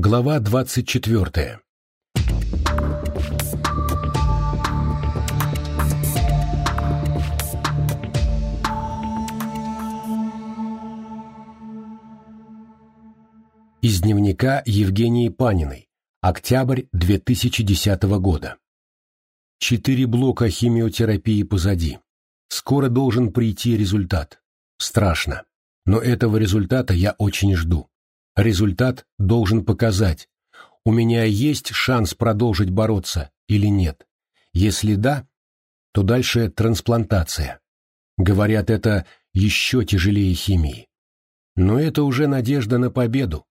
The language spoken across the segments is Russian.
Глава двадцать четвертая. Из дневника Евгении Паниной. Октябрь 2010 года. Четыре блока химиотерапии позади. Скоро должен прийти результат. Страшно. Но этого результата я очень жду. Результат должен показать, у меня есть шанс продолжить бороться или нет. Если да, то дальше трансплантация. Говорят, это еще тяжелее химии. Но это уже надежда на победу.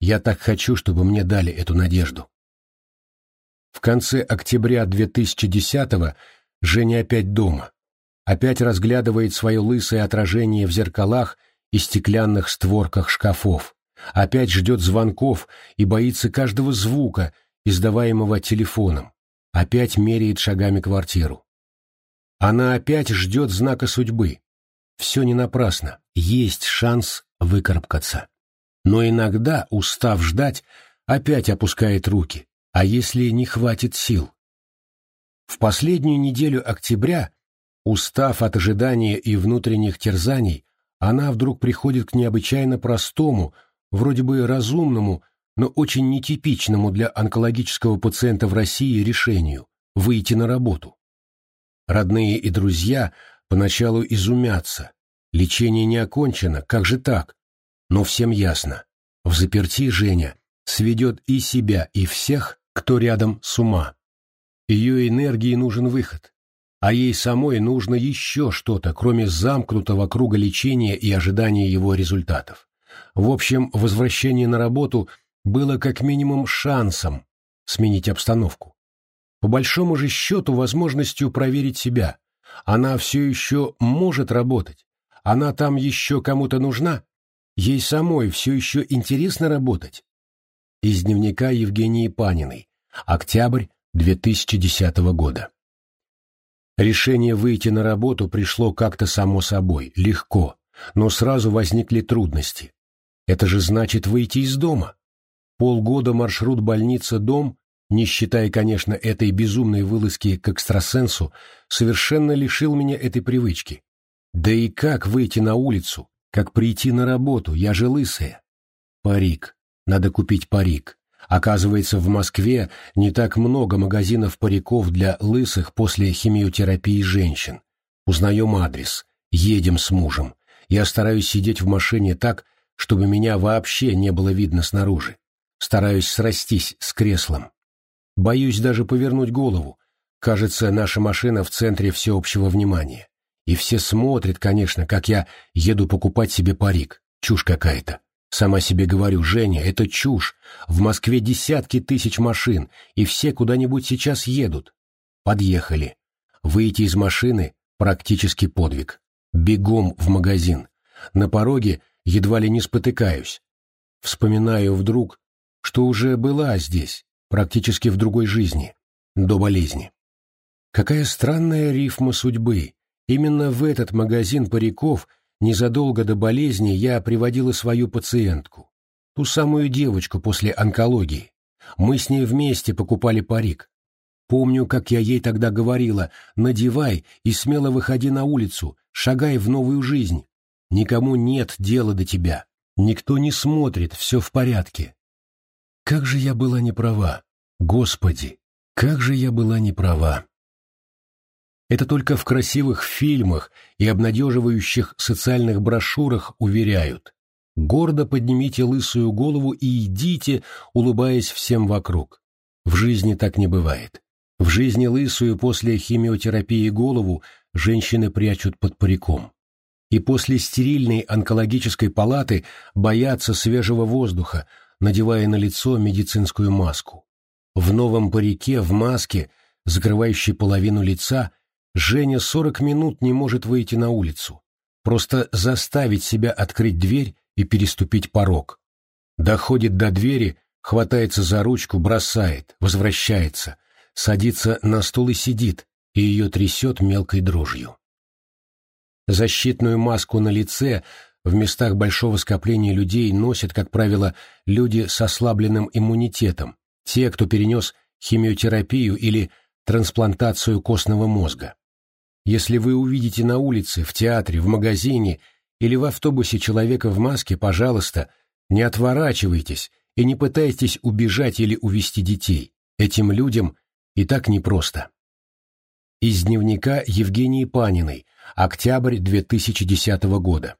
Я так хочу, чтобы мне дали эту надежду. В конце октября 2010-го Женя опять дома. Опять разглядывает свое лысое отражение в зеркалах и стеклянных створках шкафов. Опять ждет звонков и боится каждого звука, издаваемого телефоном. Опять меряет шагами квартиру. Она опять ждет знака судьбы. Все не напрасно, есть шанс выкарабкаться. Но иногда, устав ждать, опять опускает руки, а если не хватит сил? В последнюю неделю октября, устав от ожидания и внутренних терзаний, она вдруг приходит к необычайно простому, вроде бы разумному, но очень нетипичному для онкологического пациента в России решению – выйти на работу. Родные и друзья поначалу изумятся. Лечение не окончено, как же так? Но всем ясно. В заперти Женя сведет и себя, и всех, кто рядом с ума. Ее энергии нужен выход. А ей самой нужно еще что-то, кроме замкнутого круга лечения и ожидания его результатов. В общем, возвращение на работу было как минимум шансом сменить обстановку. По большому же счету возможностью проверить себя. Она все еще может работать. Она там еще кому-то нужна. Ей самой все еще интересно работать. Из дневника Евгении Паниной. Октябрь 2010 года. Решение выйти на работу пришло как-то само собой, легко, но сразу возникли трудности. Это же значит выйти из дома. Полгода маршрут больница-дом, не считая, конечно, этой безумной вылазки к экстрасенсу, совершенно лишил меня этой привычки. Да и как выйти на улицу, как прийти на работу, я же лысая. Парик. Надо купить парик. Оказывается, в Москве не так много магазинов париков для лысых после химиотерапии женщин. Узнаем адрес. Едем с мужем. Я стараюсь сидеть в машине так, чтобы меня вообще не было видно снаружи. Стараюсь срастись с креслом. Боюсь даже повернуть голову. Кажется, наша машина в центре всеобщего внимания. И все смотрят, конечно, как я еду покупать себе парик. Чушь какая-то. Сама себе говорю, Женя, это чушь. В Москве десятки тысяч машин, и все куда-нибудь сейчас едут. Подъехали. Выйти из машины — практически подвиг. Бегом в магазин. На пороге едва ли не спотыкаюсь. Вспоминаю вдруг, что уже была здесь, практически в другой жизни, до болезни. Какая странная рифма судьбы. Именно в этот магазин париков незадолго до болезни я приводила свою пациентку, ту самую девочку после онкологии. Мы с ней вместе покупали парик. Помню, как я ей тогда говорила, надевай и смело выходи на улицу, шагай в новую жизнь. Никому нет дела до тебя. Никто не смотрит, все в порядке. Как же я была не права. Господи, как же я была не права. Это только в красивых фильмах и обнадеживающих социальных брошюрах уверяют. Гордо поднимите лысую голову и идите, улыбаясь всем вокруг. В жизни так не бывает. В жизни лысую после химиотерапии голову женщины прячут под париком и после стерильной онкологической палаты боятся свежего воздуха, надевая на лицо медицинскую маску. В новом парике, в маске, закрывающей половину лица, Женя сорок минут не может выйти на улицу. Просто заставить себя открыть дверь и переступить порог. Доходит до двери, хватается за ручку, бросает, возвращается, садится на стул и сидит, и ее трясет мелкой дрожью. Защитную маску на лице в местах большого скопления людей носят, как правило, люди с ослабленным иммунитетом, те, кто перенес химиотерапию или трансплантацию костного мозга. Если вы увидите на улице, в театре, в магазине или в автобусе человека в маске, пожалуйста, не отворачивайтесь и не пытайтесь убежать или увести детей. Этим людям и так непросто. Из дневника Евгении Паниной, октябрь 2010 года.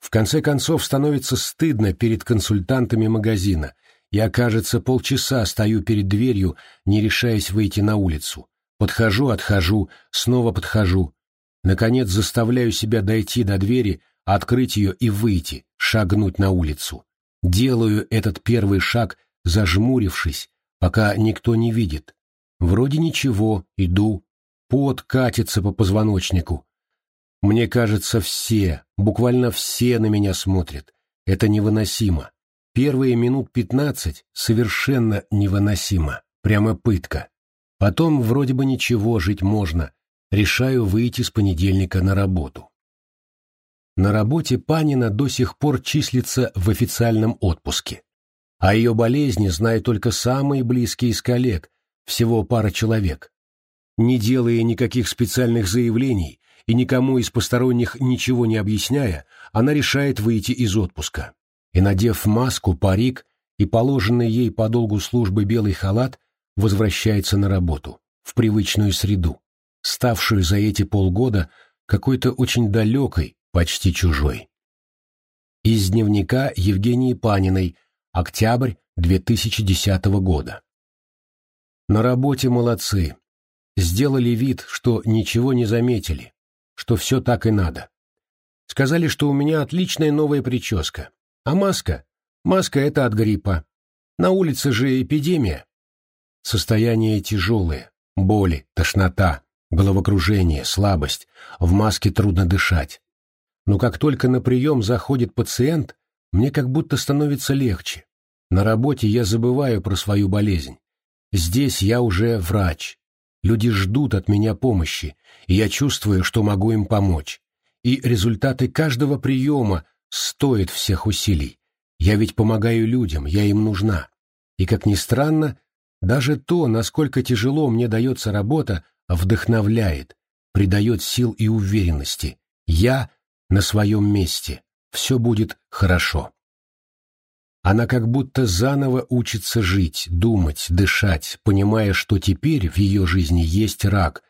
В конце концов становится стыдно перед консультантами магазина. Я, кажется, полчаса стою перед дверью, не решаясь выйти на улицу. Подхожу, отхожу, снова подхожу. Наконец заставляю себя дойти до двери, открыть ее и выйти, шагнуть на улицу. Делаю этот первый шаг, зажмурившись, пока никто не видит. Вроде ничего, иду, пот катится по позвоночнику. Мне кажется, все, буквально все на меня смотрят. Это невыносимо. Первые минут пятнадцать совершенно невыносимо. Прямо пытка. Потом вроде бы ничего, жить можно. Решаю выйти с понедельника на работу. На работе Панина до сих пор числится в официальном отпуске. О ее болезни знают только самые близкие из коллег, всего пара человек. Не делая никаких специальных заявлений и никому из посторонних ничего не объясняя, она решает выйти из отпуска. И, надев маску, парик и положенный ей по долгу службы белый халат, возвращается на работу, в привычную среду, ставшую за эти полгода какой-то очень далекой, почти чужой. Из дневника Евгении Паниной Октябрь 2010 года. На работе молодцы. Сделали вид, что ничего не заметили, что все так и надо. Сказали, что у меня отличная новая прическа. А маска? Маска — это от гриппа. На улице же эпидемия. Состояние тяжелое. Боли, тошнота, головокружение, слабость. В маске трудно дышать. Но как только на прием заходит пациент, мне как будто становится легче. На работе я забываю про свою болезнь. Здесь я уже врач. Люди ждут от меня помощи, и я чувствую, что могу им помочь. И результаты каждого приема стоят всех усилий. Я ведь помогаю людям, я им нужна. И, как ни странно, даже то, насколько тяжело мне дается работа, вдохновляет, придает сил и уверенности. Я на своем месте все будет хорошо. Она как будто заново учится жить, думать, дышать, понимая, что теперь в ее жизни есть рак,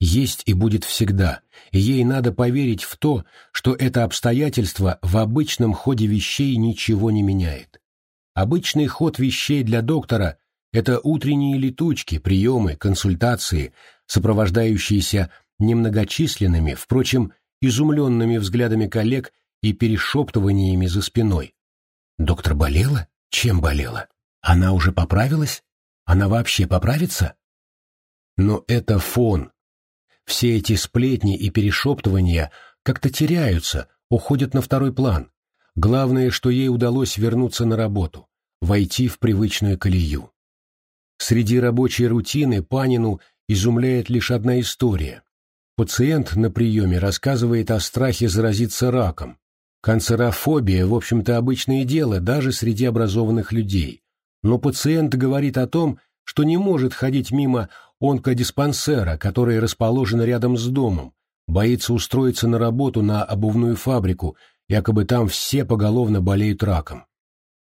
есть и будет всегда, и ей надо поверить в то, что это обстоятельство в обычном ходе вещей ничего не меняет. Обычный ход вещей для доктора – это утренние летучки, приемы, консультации, сопровождающиеся немногочисленными, впрочем, изумленными взглядами коллег и перешептываниями за спиной. Доктор болела? Чем болела? Она уже поправилась? Она вообще поправится? Но это фон. Все эти сплетни и перешептывания как-то теряются, уходят на второй план. Главное, что ей удалось вернуться на работу, войти в привычную колею. Среди рабочей рутины Панину изумляет лишь одна история. Пациент на приеме рассказывает о страхе заразиться раком. Канцерофобия, в общем-то, обычное дело даже среди образованных людей. Но пациент говорит о том, что не может ходить мимо онкодиспансера, который расположен рядом с домом, боится устроиться на работу на обувную фабрику, якобы там все поголовно болеют раком.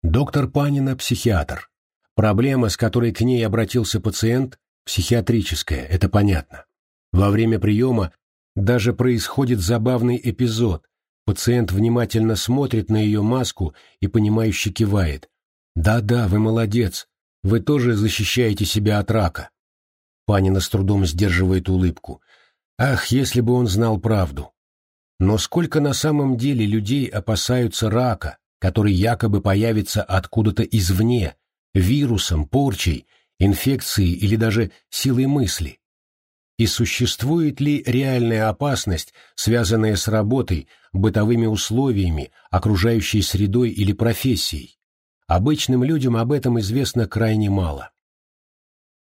Доктор Панина – психиатр. Проблема, с которой к ней обратился пациент, психиатрическая, это понятно. Во время приема даже происходит забавный эпизод. Пациент внимательно смотрит на ее маску и понимающе кивает. «Да-да, вы молодец. Вы тоже защищаете себя от рака». Панина с трудом сдерживает улыбку. Ах, если бы он знал правду. Но сколько на самом деле людей опасаются рака, который якобы появится откуда-то извне, вирусом, порчей, инфекцией или даже силой мысли? И существует ли реальная опасность, связанная с работой, бытовыми условиями, окружающей средой или профессией? Обычным людям об этом известно крайне мало.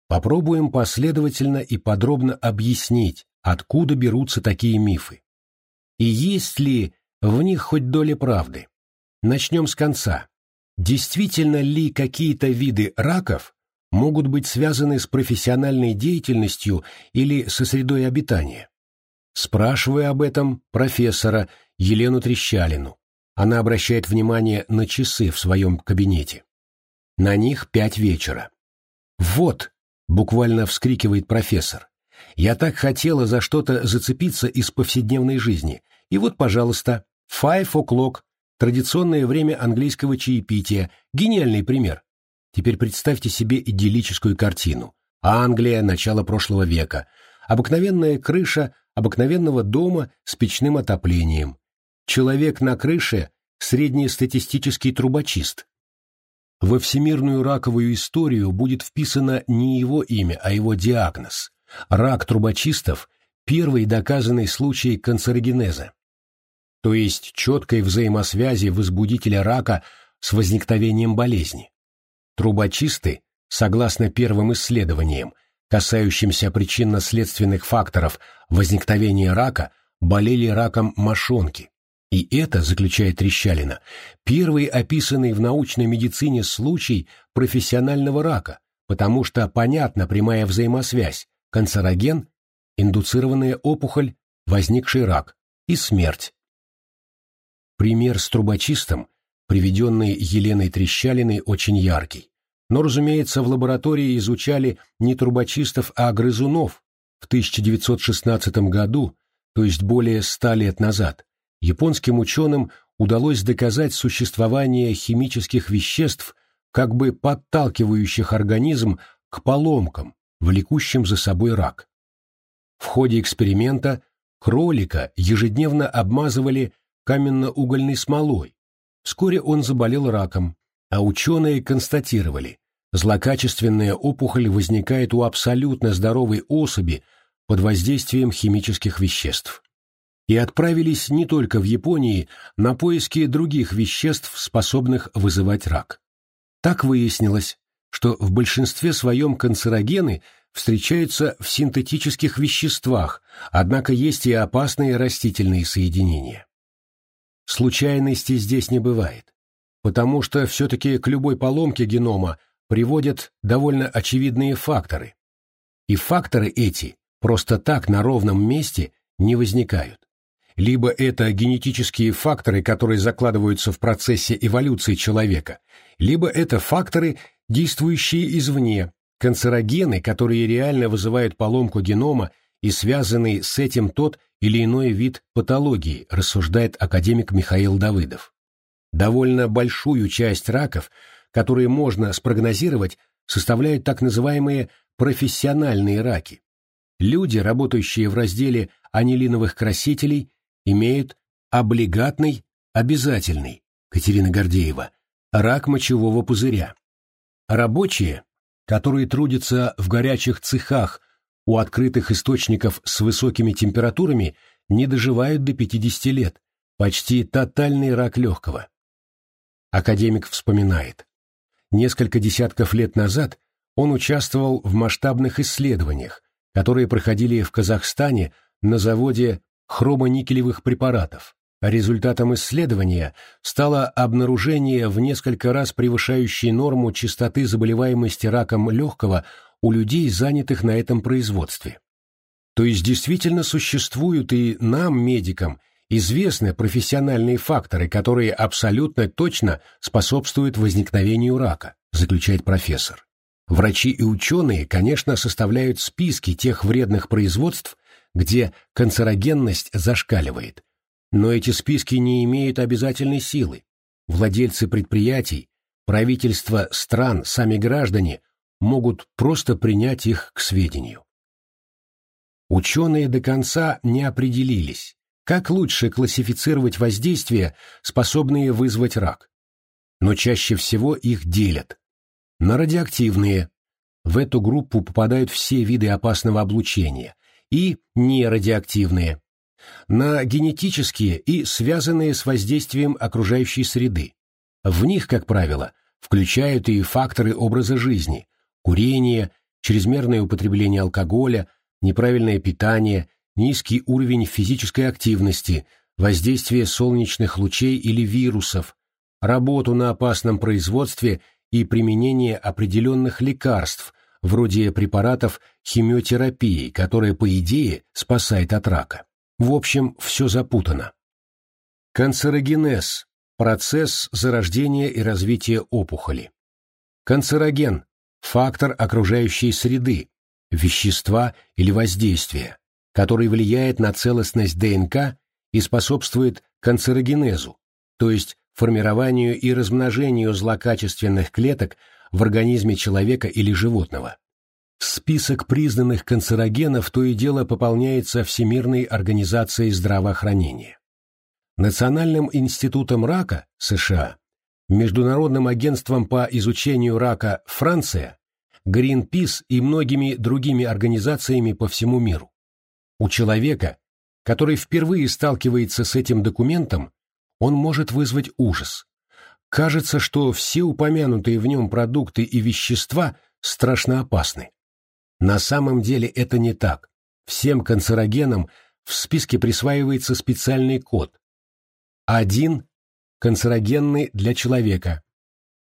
Попробуем последовательно и подробно объяснить, откуда берутся такие мифы. И есть ли в них хоть доля правды. Начнем с конца. Действительно ли какие-то виды раков могут быть связаны с профессиональной деятельностью или со средой обитания? Спрашиваю об этом профессора Елену Трещалину. Она обращает внимание на часы в своем кабинете. На них пять вечера. «Вот!» — буквально вскрикивает профессор. «Я так хотела за что-то зацепиться из повседневной жизни. И вот, пожалуйста, five o'clock, традиционное время английского чаепития, гениальный пример. Теперь представьте себе идиллическую картину. Англия, начало прошлого века. Обыкновенная крыша обыкновенного дома с печным отоплением. Человек на крыше – среднестатистический трубочист. Во всемирную раковую историю будет вписано не его имя, а его диагноз. Рак трубочистов – первый доказанный случай канцерогенеза, то есть четкой взаимосвязи возбудителя рака с возникновением болезни. Трубочисты, согласно первым исследованиям, касающимся причинно-следственных факторов возникновения рака, болели раком мошонки, и это, заключает Трещалина, первый описанный в научной медицине случай профессионального рака, потому что понятна прямая взаимосвязь канцероген, индуцированная опухоль, возникший рак и смерть. Пример с трубочистом, приведенный Еленой Трещалиной, очень яркий. Но, разумеется, в лаборатории изучали не трубочистов, а грызунов в 1916 году, то есть более ста лет назад японским ученым удалось доказать существование химических веществ, как бы подталкивающих организм к поломкам, влекущим за собой рак. В ходе эксперимента кролика ежедневно обмазывали каменно-угольной смолой. Вскоре он заболел раком, а ученые констатировали, злокачественная опухоль возникает у абсолютно здоровой особи под воздействием химических веществ и отправились не только в Японии на поиски других веществ, способных вызывать рак. Так выяснилось, что в большинстве своем канцерогены встречаются в синтетических веществах, однако есть и опасные растительные соединения. Случайности здесь не бывает, потому что все-таки к любой поломке генома приводят довольно очевидные факторы. И факторы эти просто так на ровном месте не возникают. Либо это генетические факторы, которые закладываются в процессе эволюции человека, либо это факторы, действующие извне, канцерогены, которые реально вызывают поломку генома и связанный с этим тот или иной вид патологии, рассуждает академик Михаил Давыдов. Довольно большую часть раков, которые можно спрогнозировать, составляют так называемые профессиональные раки. Люди, работающие в разделе анилиновых красителей, имеют облигатный, обязательный, Катерина Гордеева, рак мочевого пузыря. Рабочие, которые трудятся в горячих цехах у открытых источников с высокими температурами, не доживают до 50 лет, почти тотальный рак легкого. Академик вспоминает. Несколько десятков лет назад он участвовал в масштабных исследованиях, которые проходили в Казахстане на заводе хромоникелевых препаратов. Результатом исследования стало обнаружение в несколько раз превышающей норму частоты заболеваемости раком легкого у людей, занятых на этом производстве. То есть действительно существуют и нам, медикам, известны профессиональные факторы, которые абсолютно точно способствуют возникновению рака, заключает профессор. Врачи и ученые, конечно, составляют списки тех вредных производств, где канцерогенность зашкаливает. Но эти списки не имеют обязательной силы. Владельцы предприятий, правительства стран, сами граждане могут просто принять их к сведению. Ученые до конца не определились, как лучше классифицировать воздействия, способные вызвать рак. Но чаще всего их делят. На радиоактивные. В эту группу попадают все виды опасного облучения, и нерадиоактивные, на генетические и связанные с воздействием окружающей среды. В них, как правило, включают и факторы образа жизни, курение, чрезмерное употребление алкоголя, неправильное питание, низкий уровень физической активности, воздействие солнечных лучей или вирусов, работу на опасном производстве и применение определенных лекарств, вроде препаратов химиотерапии, которая, по идее, спасает от рака. В общем, все запутано. Канцерогенез – процесс зарождения и развития опухоли. Канцероген – фактор окружающей среды, вещества или воздействия, который влияет на целостность ДНК и способствует канцерогенезу, то есть формированию и размножению злокачественных клеток в организме человека или животного. Список признанных канцерогенов то и дело пополняется Всемирной организацией здравоохранения. Национальным институтом рака США, Международным агентством по изучению рака Франция, Greenpeace и многими другими организациями по всему миру. У человека, который впервые сталкивается с этим документом, он может вызвать ужас. Кажется, что все упомянутые в нем продукты и вещества страшно опасны. На самом деле это не так. Всем канцерогенам в списке присваивается специальный код. 1 – канцерогенный для человека.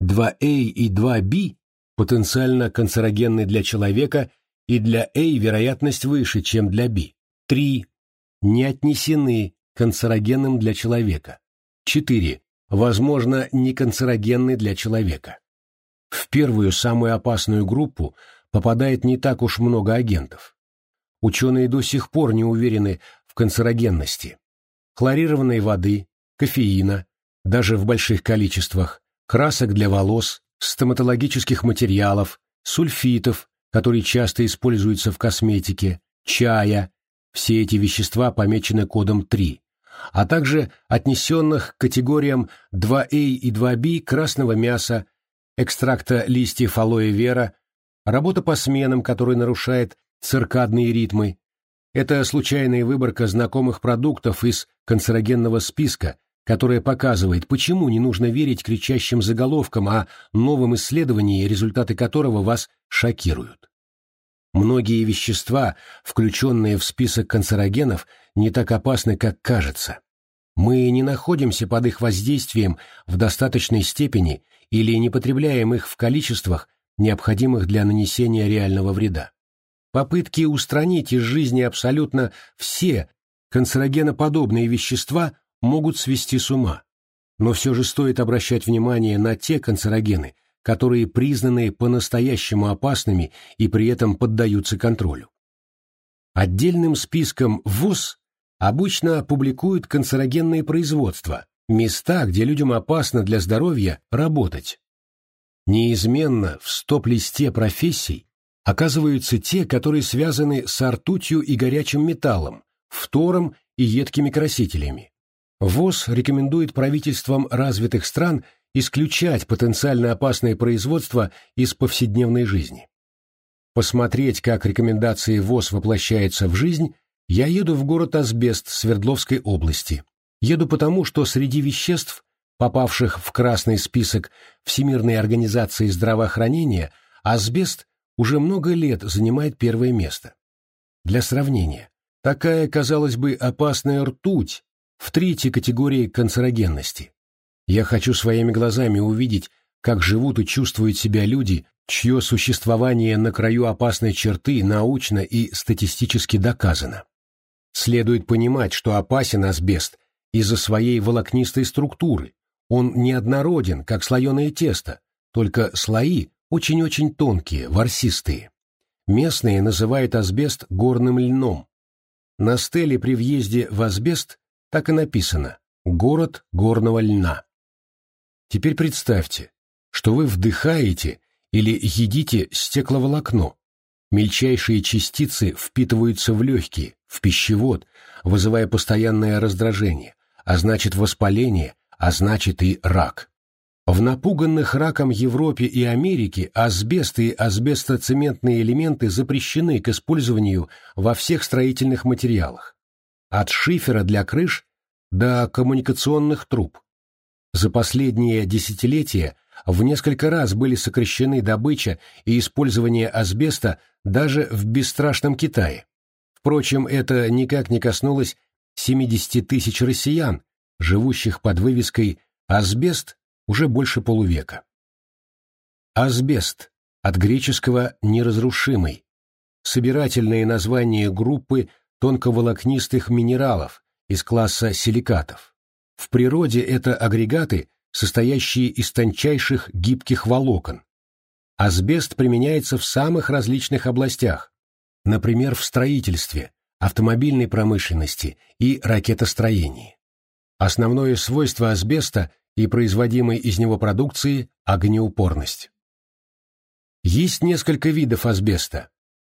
2А и 2Б – потенциально канцерогенны для человека, и для А вероятность выше, чем для Б. 3 – не отнесены канцерогенным для человека. 4 возможно, не канцерогенны для человека. В первую, самую опасную группу попадает не так уж много агентов. Ученые до сих пор не уверены в канцерогенности. Хлорированной воды, кофеина, даже в больших количествах, красок для волос, стоматологических материалов, сульфитов, которые часто используются в косметике, чая. Все эти вещества помечены кодом 3 а также отнесенных к категориям 2А и 2Б красного мяса, экстракта листьев алоэ вера, работа по сменам, которая нарушает циркадные ритмы. Это случайная выборка знакомых продуктов из канцерогенного списка, которая показывает, почему не нужно верить кричащим заголовкам о новом исследовании, результаты которого вас шокируют. Многие вещества, включенные в список канцерогенов, не так опасны, как кажется. Мы не находимся под их воздействием в достаточной степени или не потребляем их в количествах, необходимых для нанесения реального вреда. Попытки устранить из жизни абсолютно все канцерогеноподобные вещества могут свести с ума. Но все же стоит обращать внимание на те канцерогены, которые признаны по-настоящему опасными и при этом поддаются контролю. Отдельным списком ВОЗ обычно публикуют канцерогенные производства, места, где людям опасно для здоровья работать. Неизменно в стоп-листе профессий оказываются те, которые связаны с ртутью и горячим металлом, фтором и едкими красителями. ВОЗ рекомендует правительствам развитых стран исключать потенциально опасное производство из повседневной жизни. Посмотреть, как рекомендации ВОЗ воплощаются в жизнь, я еду в город Асбест Свердловской области. Еду потому, что среди веществ, попавших в красный список Всемирной организации здравоохранения, асбест уже много лет занимает первое место. Для сравнения, такая, казалось бы, опасная ртуть в третьей категории канцерогенности. Я хочу своими глазами увидеть, как живут и чувствуют себя люди, чье существование на краю опасной черты научно и статистически доказано. Следует понимать, что опасен асбест из-за своей волокнистой структуры. Он неоднороден, как слоеное тесто, только слои очень-очень тонкие, ворсистые. Местные называют асбест горным льном. На стеле при въезде в асбест так и написано «Город горного льна». Теперь представьте, что вы вдыхаете или едите стекловолокно. Мельчайшие частицы впитываются в легкие, в пищевод, вызывая постоянное раздражение, а значит воспаление, а значит и рак. В напуганных раком Европе и Америке асбест и асбестоцементные элементы запрещены к использованию во всех строительных материалах. От шифера для крыш до коммуникационных труб. За последние десятилетия в несколько раз были сокращены добыча и использование асбеста даже в бесстрашном Китае. Впрочем, это никак не коснулось 70 тысяч россиян, живущих под вывеской «Асбест» уже больше полувека. Асбест от греческого «неразрушимый», собирательное название группы тонковолокнистых минералов из класса силикатов. В природе это агрегаты, состоящие из тончайших гибких волокон. Асбест применяется в самых различных областях, например, в строительстве, автомобильной промышленности и ракетостроении. Основное свойство асбеста и производимой из него продукции – огнеупорность. Есть несколько видов асбеста.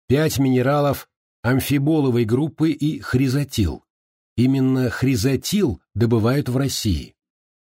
Пять минералов амфиболовой группы и хризотил. Именно хризотил добывают в России.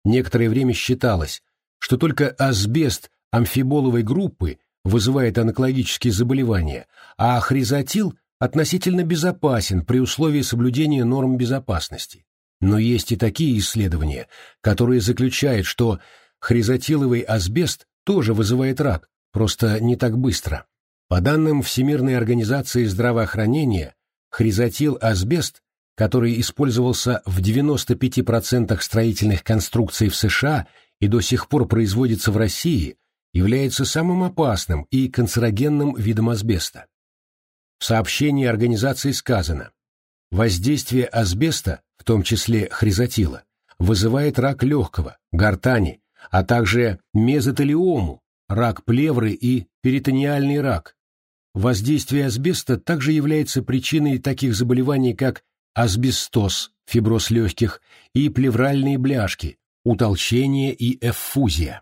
Некоторое время считалось, что только асбест амфиболовой группы вызывает онкологические заболевания, а хризотил относительно безопасен при условии соблюдения норм безопасности. Но есть и такие исследования, которые заключают, что хризотиловый асбест тоже вызывает рак, просто не так быстро. По данным Всемирной организации здравоохранения, хризотил-асбест, который использовался в 95% строительных конструкций в США и до сих пор производится в России, является самым опасным и канцерогенным видом асбеста. В сообщении организации сказано, воздействие асбеста, в том числе хризотила, вызывает рак легкого, гортани, а также мезотелиому, рак плевры и перитониальный рак, Воздействие асбеста также является причиной таких заболеваний, как асбестоз, фиброз легких, и плевральные бляшки, утолщение и эффузия.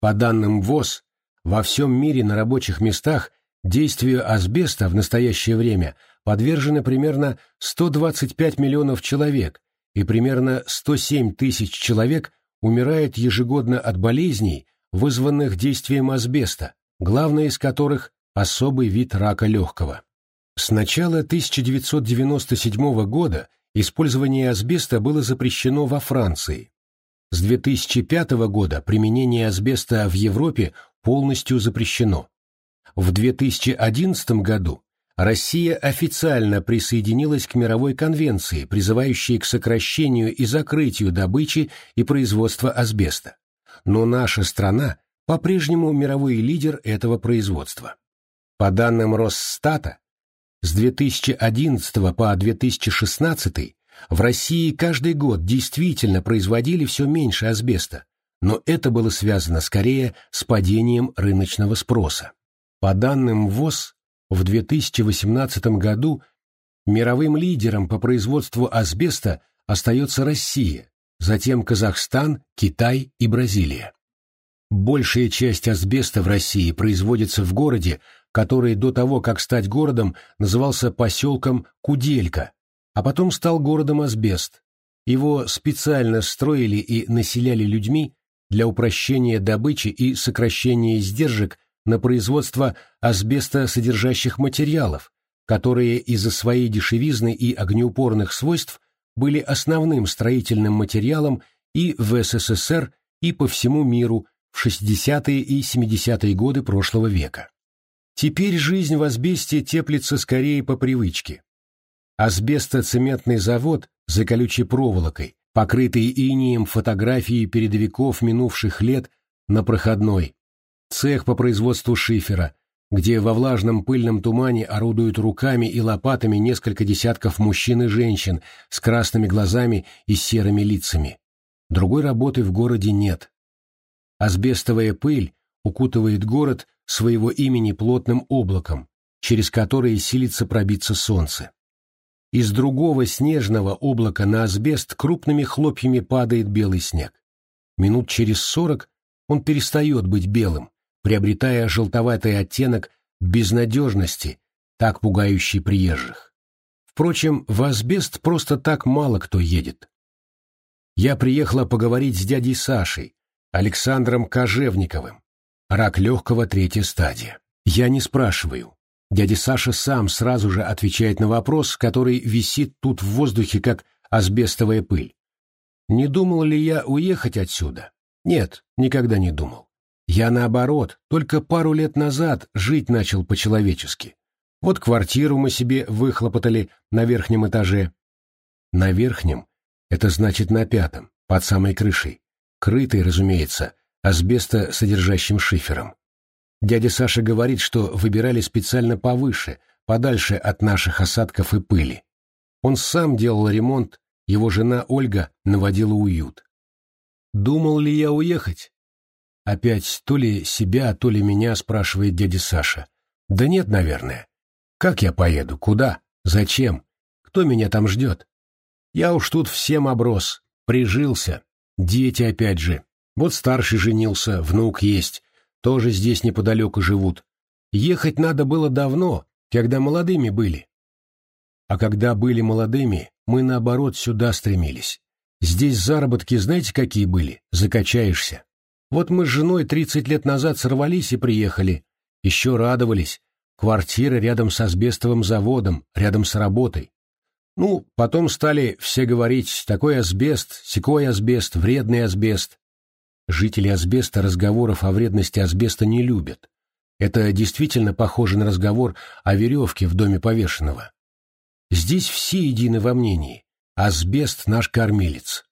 По данным ВОЗ, во всем мире на рабочих местах действию асбеста в настоящее время подвержены примерно 125 миллионов человек, и примерно 107 тысяч человек умирает ежегодно от болезней, вызванных действием асбеста, главная из которых особый вид рака легкого. С начала 1997 года использование асбеста было запрещено во Франции. С 2005 года применение асбеста в Европе полностью запрещено. В 2011 году Россия официально присоединилась к мировой конвенции, призывающей к сокращению и закрытию добычи и производства асбеста. Но наша страна по-прежнему мировой лидер этого производства. По данным Росстата, с 2011 по 2016 в России каждый год действительно производили все меньше асбеста, но это было связано скорее с падением рыночного спроса. По данным ВОЗ, в 2018 году мировым лидером по производству асбеста остается Россия, затем Казахстан, Китай и Бразилия. Большая часть асбеста в России производится в городе, который до того, как стать городом, назывался поселком Куделька, а потом стал городом Асбест. Его специально строили и населяли людьми для упрощения добычи и сокращения издержек на производство асбестосодержащих материалов, которые из-за своей дешевизны и огнеупорных свойств были основным строительным материалом и в СССР, и по всему миру в 60-е и 70-е годы прошлого века. Теперь жизнь в асбесте теплится скорее по привычке. Асбестоцементный завод за колючей проволокой, покрытый инием фотографии передовиков минувших лет на проходной, цех по производству шифера, где во влажном пыльном тумане орудуют руками и лопатами несколько десятков мужчин и женщин с красными глазами и серыми лицами. Другой работы в городе нет. Асбестовая пыль укутывает город своего имени плотным облаком, через которое силится пробиться солнце. Из другого снежного облака на асбест крупными хлопьями падает белый снег. Минут через сорок он перестает быть белым, приобретая желтоватый оттенок безнадежности, так пугающий приезжих. Впрочем, в асбест просто так мало кто едет. Я приехала поговорить с дядей Сашей, Александром Кожевниковым, Рак легкого третья стадия. Я не спрашиваю. Дядя Саша сам сразу же отвечает на вопрос, который висит тут в воздухе, как асбестовая пыль. Не думал ли я уехать отсюда? Нет, никогда не думал. Я, наоборот, только пару лет назад жить начал по-человечески. Вот квартиру мы себе выхлопотали на верхнем этаже. На верхнем, это значит на пятом, под самой крышей, крытый, разумеется, асбестосодержащим шифером. Дядя Саша говорит, что выбирали специально повыше, подальше от наших осадков и пыли. Он сам делал ремонт, его жена Ольга наводила уют. Думал ли я уехать? Опять то ли себя, то ли меня, спрашивает дядя Саша. Да нет, наверное. Как я поеду? Куда? Зачем? Кто меня там ждет? Я уж тут всем оброс. Прижился. Дети опять же. Вот старший женился, внук есть. Тоже здесь неподалеку живут. Ехать надо было давно, когда молодыми были. А когда были молодыми, мы, наоборот, сюда стремились. Здесь заработки знаете, какие были? Закачаешься. Вот мы с женой 30 лет назад сорвались и приехали. Еще радовались. Квартира рядом с асбестовым заводом, рядом с работой. Ну, потом стали все говорить, такой асбест, секой асбест, вредный асбест. Жители асбеста разговоров о вредности асбеста не любят. Это действительно похоже на разговор о веревке в доме повешенного. Здесь все едины во мнении. Асбест наш кормилец.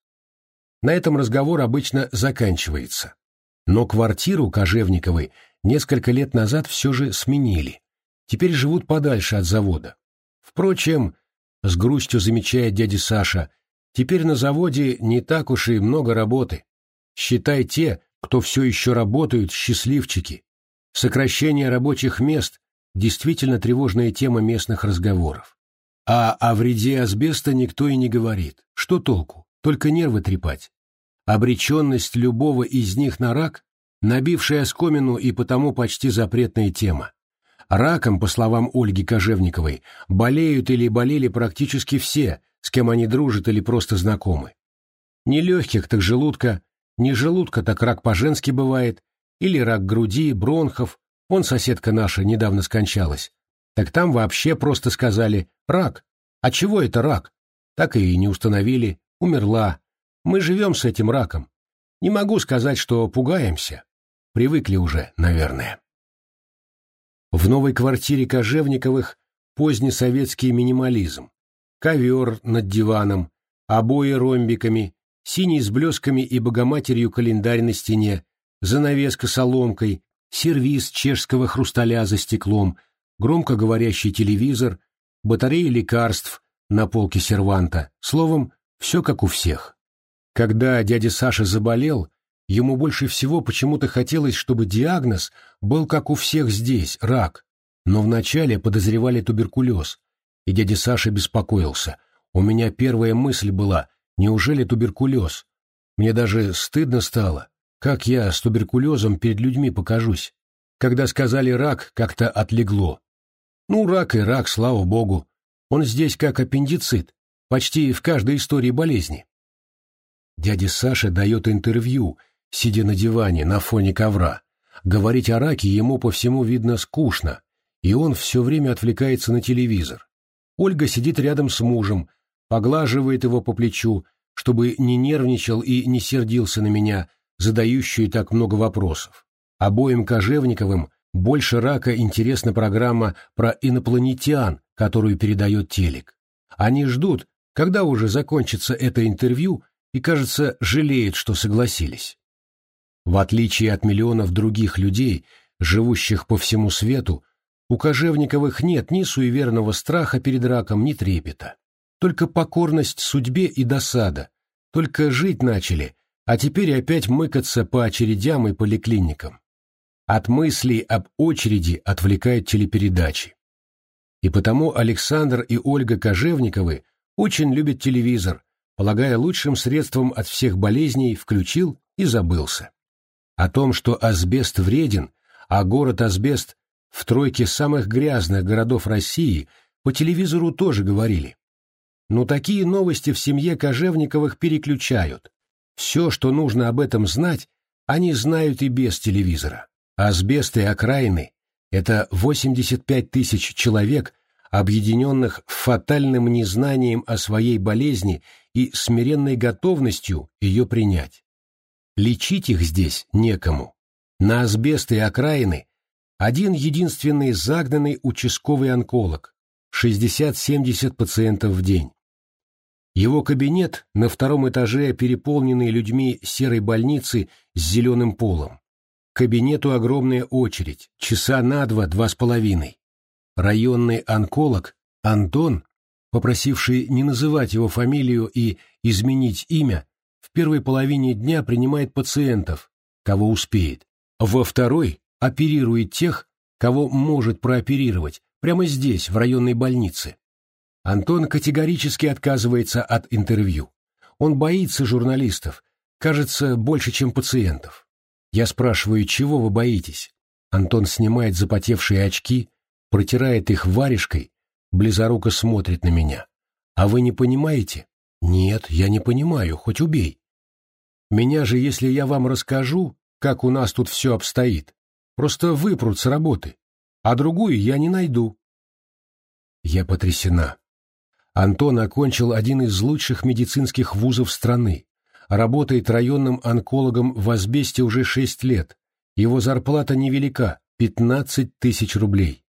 На этом разговор обычно заканчивается. Но квартиру Кожевниковой несколько лет назад все же сменили. Теперь живут подальше от завода. Впрочем, с грустью замечает дядя Саша, теперь на заводе не так уж и много работы. Считай те, кто все еще работают, счастливчики. Сокращение рабочих мест – действительно тревожная тема местных разговоров. А о вреде асбеста никто и не говорит. Что толку? Только нервы трепать. Обреченность любого из них на рак, набившая оскомину и потому почти запретная тема. Раком, по словам Ольги Кожевниковой, болеют или болели практически все, с кем они дружат или просто знакомы. Не легких, так желудка, не желудка, так рак по-женски бывает, или рак груди, бронхов, вон соседка наша недавно скончалась, так там вообще просто сказали «рак». А чего это рак? Так и не установили. Умерла. Мы живем с этим раком. Не могу сказать, что пугаемся. Привыкли уже, наверное. В новой квартире Кожевниковых поздний советский минимализм. Ковер над диваном, обои ромбиками, синий с блесками и богоматерью календарь на стене, занавеска соломкой, сервиз чешского хрусталя за стеклом — громко говорящий телевизор, батареи лекарств на полке серванта, словом, все как у всех. Когда дядя Саша заболел, ему больше всего почему-то хотелось, чтобы диагноз был как у всех здесь, рак, но вначале подозревали туберкулез, и дядя Саша беспокоился. У меня первая мысль была, неужели туберкулез? Мне даже стыдно стало, как я с туберкулезом перед людьми покажусь. Когда сказали рак, как-то отлегло. Ну, рак и рак, слава богу. Он здесь как аппендицит, почти в каждой истории болезни. Дядя Саша дает интервью, сидя на диване на фоне ковра. Говорить о раке ему по всему видно скучно, и он все время отвлекается на телевизор. Ольга сидит рядом с мужем, поглаживает его по плечу, чтобы не нервничал и не сердился на меня, задающую так много вопросов. Обоим Кожевниковым больше рака интересна программа про инопланетян, которую передает телек. Они ждут, когда уже закончится это интервью, и, кажется, жалеют, что согласились. В отличие от миллионов других людей, живущих по всему свету, у Кожевниковых нет ни суеверного страха перед раком, ни трепета. Только покорность судьбе и досада. Только жить начали, а теперь опять мыкаться по очередям и поликлиникам. От мыслей об очереди отвлекают телепередачи. И потому Александр и Ольга Кожевниковы очень любят телевизор, полагая лучшим средством от всех болезней включил и забылся. О том, что асбест вреден, а город Асбест в тройке самых грязных городов России, по телевизору тоже говорили. Но такие новости в семье Кожевниковых переключают. Все, что нужно об этом знать, они знают и без телевизора. Асбест и окраины – это 85 тысяч человек, объединенных фатальным незнанием о своей болезни и смиренной готовностью ее принять. Лечить их здесь некому. На асбест и окраины один единственный загнанный участковый онколог, 60-70 пациентов в день. Его кабинет на втором этаже переполненный людьми серой больницы с зеленым полом. К кабинету огромная очередь, часа на два, два с половиной. Районный онколог Антон, попросивший не называть его фамилию и изменить имя, в первой половине дня принимает пациентов, кого успеет. Во второй оперирует тех, кого может прооперировать, прямо здесь, в районной больнице. Антон категорически отказывается от интервью. Он боится журналистов, кажется, больше, чем пациентов. Я спрашиваю, чего вы боитесь? Антон снимает запотевшие очки, протирает их варежкой, близоруко смотрит на меня. А вы не понимаете? Нет, я не понимаю, хоть убей. Меня же, если я вам расскажу, как у нас тут все обстоит, просто выпрут с работы, а другую я не найду. Я потрясена. Антон окончил один из лучших медицинских вузов страны, работает районным онкологом в Азбесте уже шесть лет. Его зарплата невелика – 15 тысяч рублей.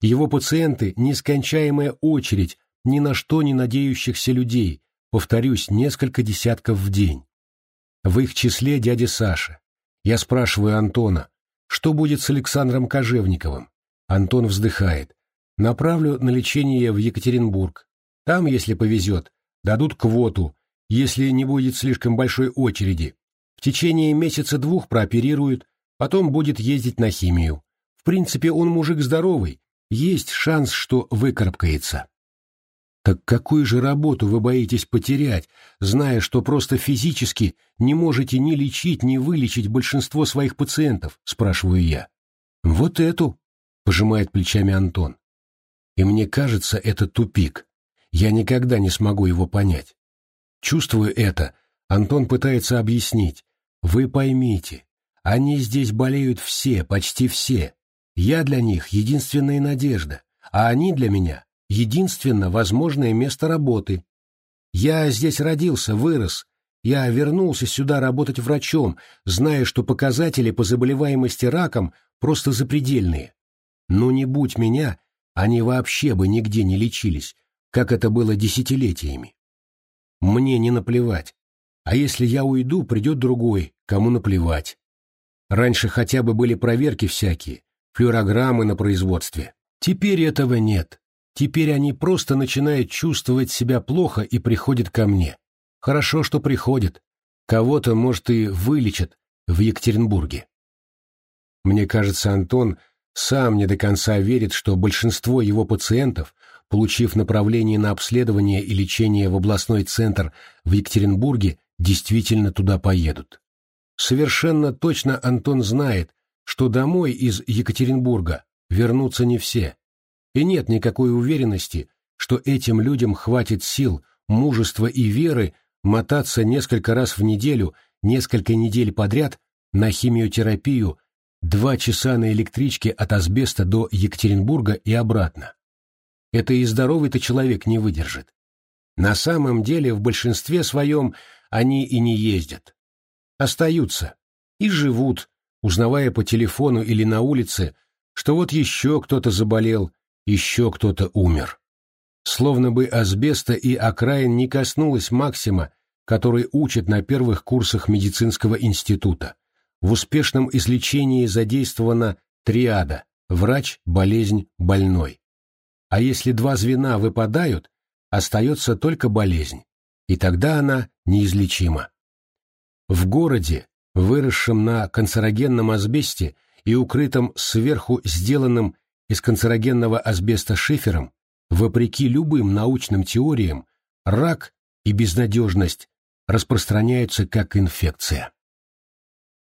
Его пациенты – нескончаемая очередь ни на что не надеющихся людей, повторюсь, несколько десятков в день. В их числе дядя Саша. Я спрашиваю Антона, что будет с Александром Кожевниковым? Антон вздыхает. Направлю на лечение в Екатеринбург. Там, если повезет, дадут квоту, если не будет слишком большой очереди. В течение месяца-двух прооперируют, потом будет ездить на химию. В принципе, он мужик здоровый, есть шанс, что выкарабкается. Так какую же работу вы боитесь потерять, зная, что просто физически не можете ни лечить, ни вылечить большинство своих пациентов, спрашиваю я. Вот эту, пожимает плечами Антон. И мне кажется, это тупик. Я никогда не смогу его понять. Чувствую это, Антон пытается объяснить. Вы поймите, они здесь болеют все, почти все. Я для них единственная надежда, а они для меня единственно возможное место работы. Я здесь родился, вырос. Я вернулся сюда работать врачом, зная, что показатели по заболеваемости раком просто запредельные. Но не будь меня, они вообще бы нигде не лечились, как это было десятилетиями. Мне не наплевать. А если я уйду, придет другой, кому наплевать. Раньше хотя бы были проверки всякие, флюорограммы на производстве. Теперь этого нет. Теперь они просто начинают чувствовать себя плохо и приходят ко мне. Хорошо, что приходят. Кого-то, может, и вылечат в Екатеринбурге. Мне кажется, Антон сам не до конца верит, что большинство его пациентов получив направление на обследование и лечение в областной центр в Екатеринбурге, действительно туда поедут. Совершенно точно Антон знает, что домой из Екатеринбурга вернутся не все. И нет никакой уверенности, что этим людям хватит сил, мужества и веры мотаться несколько раз в неделю, несколько недель подряд на химиотерапию, два часа на электричке от Асбеста до Екатеринбурга и обратно. Это и здоровый-то человек не выдержит. На самом деле в большинстве своем они и не ездят. Остаются и живут, узнавая по телефону или на улице, что вот еще кто-то заболел, еще кто-то умер. Словно бы асбеста и окраин не коснулась Максима, который учат на первых курсах медицинского института. В успешном излечении задействована триада – врач, болезнь, больной. А если два звена выпадают, остается только болезнь, и тогда она неизлечима. В городе, выросшем на канцерогенном асбесте и укрытом сверху сделанным из канцерогенного асбеста шифером, вопреки любым научным теориям, рак и безнадежность распространяются как инфекция.